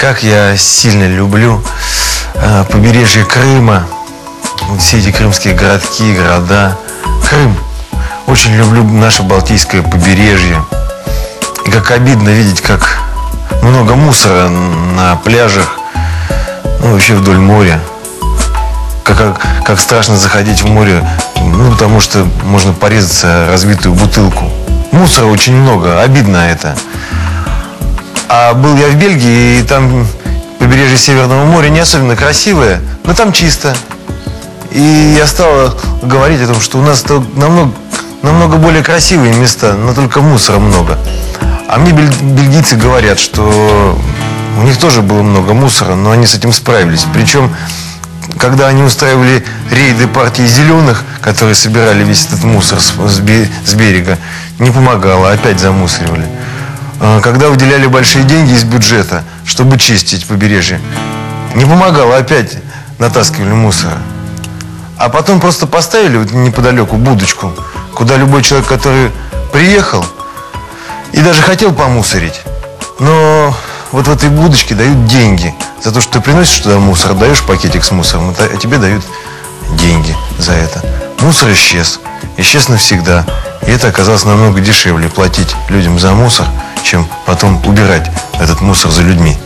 Как я сильно люблю э, побережье Крыма, все эти крымские городки, города. Крым. Очень люблю наше Балтийское побережье. И как обидно видеть, как много мусора на пляжах, ну вообще вдоль моря. Как, как, как страшно заходить в море, ну потому что можно порезаться разбитую бутылку. Мусора очень много, обидно это. А был я в Бельгии, и там побережье Северного моря не особенно красивое, но там чисто. И я стал говорить о том, что у нас намного, намного более красивые места, но только мусора много. А мне бельгийцы говорят, что у них тоже было много мусора, но они с этим справились. Причем, когда они устраивали рейды партии зеленых, которые собирали весь этот мусор с берега, не помогало, опять замусоривали. А, когда выделяли большие деньги из бюджета, чтобы чистить побережье, не помогало, опять натаскивали мусора. А потом просто поставили вот неподалеку будочку, куда любой человек, который приехал и даже хотел помусорить, но вот в этой будочке дают деньги за то, что ты приносишь туда мусор, даешь пакетик с мусором, а тебе дают деньги за это. Мусор исчез, исчез навсегда. И это оказалось намного дешевле платить людям за мусор, чем потом убирать этот мусор за людьми.